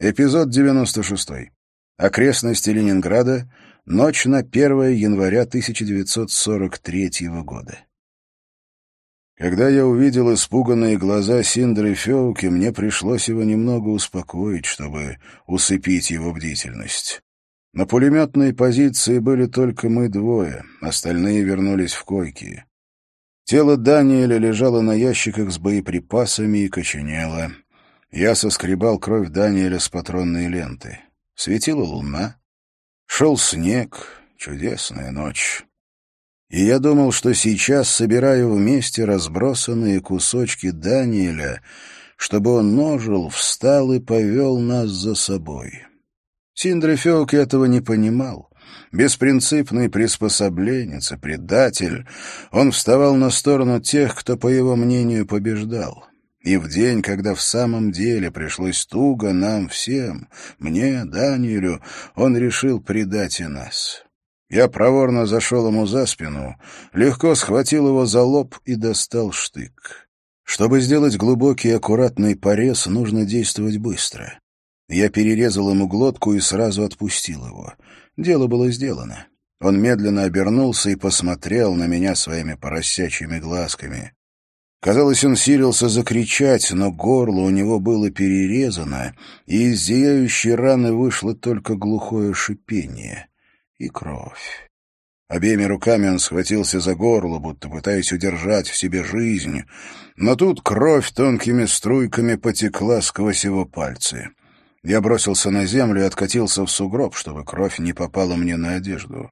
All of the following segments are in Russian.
Эпизод 96. Окрестности Ленинграда. Ночь на 1 января 1943 года. Когда я увидел испуганные глаза Синдры Феуки, мне пришлось его немного успокоить, чтобы усыпить его бдительность. На пулеметной позиции были только мы двое, остальные вернулись в койки. Тело Даниэля лежало на ящиках с боеприпасами и коченело. Я соскребал кровь Даниэля с патронной ленты. Светила луна. Шел снег. Чудесная ночь. И я думал, что сейчас собираю вместе разбросанные кусочки Даниэля, чтобы он ножил, встал и повел нас за собой. Синдре Феок этого не понимал. Беспринципный приспособленец и предатель, он вставал на сторону тех, кто, по его мнению, побеждал. И в день, когда в самом деле пришлось туго нам всем, мне, Даниэлю, он решил предать и нас. Я проворно зашел ему за спину, легко схватил его за лоб и достал штык. Чтобы сделать глубокий аккуратный порез, нужно действовать быстро. Я перерезал ему глотку и сразу отпустил его. Дело было сделано. Он медленно обернулся и посмотрел на меня своими поросячьими глазками. Казалось, он силился закричать, но горло у него было перерезано, и из зияющей раны вышло только глухое шипение и кровь. Обеими руками он схватился за горло, будто пытаясь удержать в себе жизнь, но тут кровь тонкими струйками потекла сквозь его пальцы. Я бросился на землю и откатился в сугроб, чтобы кровь не попала мне на одежду.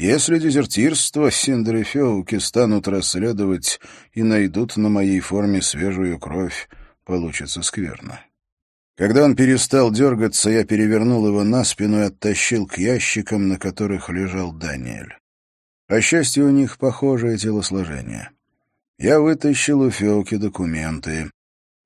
Если дезертирство Синдер Феуки станут расследовать и найдут на моей форме свежую кровь, получится скверно. Когда он перестал дергаться, я перевернул его на спину и оттащил к ящикам, на которых лежал Даниэль. По счастью, у них похожее телосложение. Я вытащил у Феуки документы.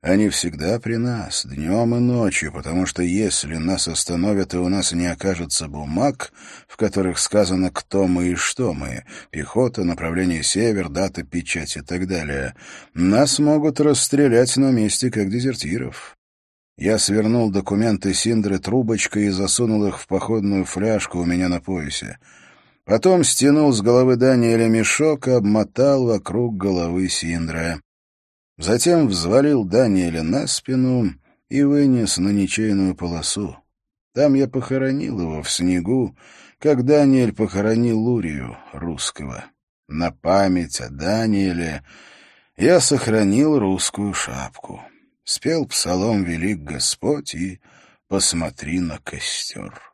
Они всегда при нас, днем и ночью, потому что если нас остановят и у нас не окажется бумаг, в которых сказано, кто мы и что мы, пехота, направление север, дата, печать и так далее, нас могут расстрелять на месте, как дезертиров. Я свернул документы Синдры трубочкой и засунул их в походную фляжку у меня на поясе. Потом стянул с головы Даниэля мешок и обмотал вокруг головы Синдры. Затем взвалил Даниэля на спину и вынес на ничейную полосу. Там я похоронил его в снегу, как Даниэль похоронил Лурию, русского. На память о Даниэле я сохранил русскую шапку. Спел псалом «Велик Господь» и «Посмотри на костер».